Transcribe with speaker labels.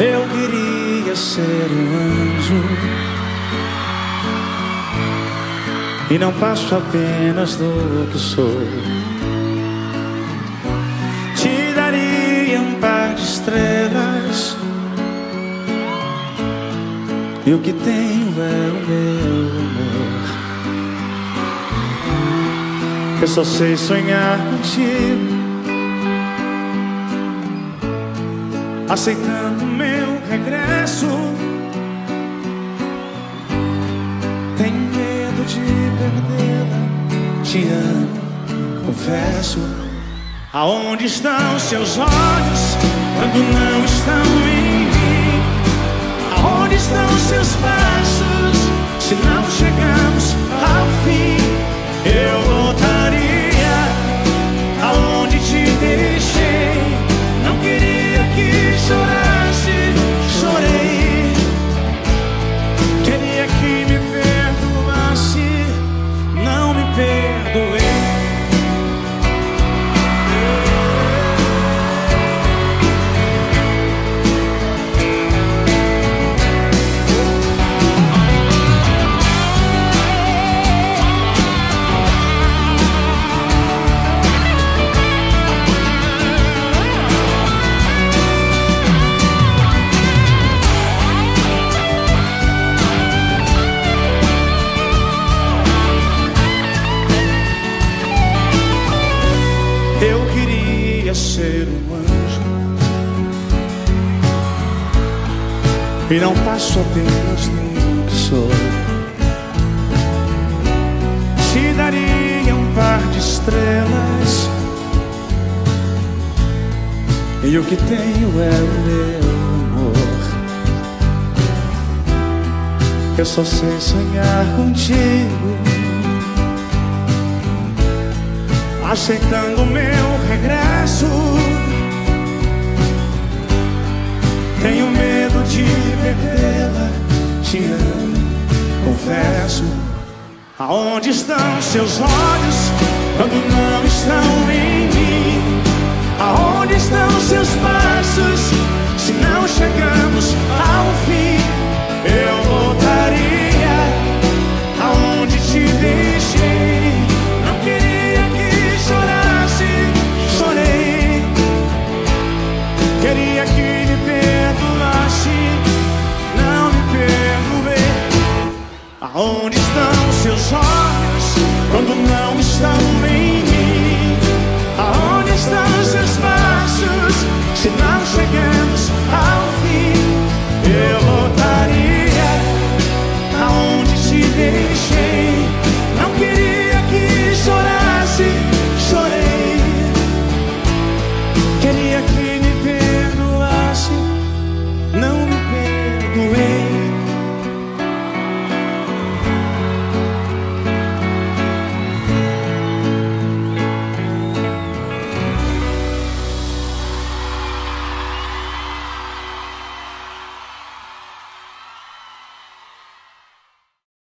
Speaker 1: Eu queria ser um anjo e não passo apenas do que sou. Te daria um par de estrelas e o que tenho é o meu Eu só sei sonhar contigo. aceitando meu regresso. Tenho medo de perdê-la, te amo, confesso. Aonde estão seus olhos quando não estão em ser um anjo e não passo apenas no que sou. Te daria um par de estrelas e o que tenho é o meu amor. Eu só sei sonhar contigo. aceitando meu regresso. Te amo, confesso. Aonde estão seus olhos quando não estão em mim? Aonde estão seus passos se não chegamos estão em mim? Aonde estão seus passos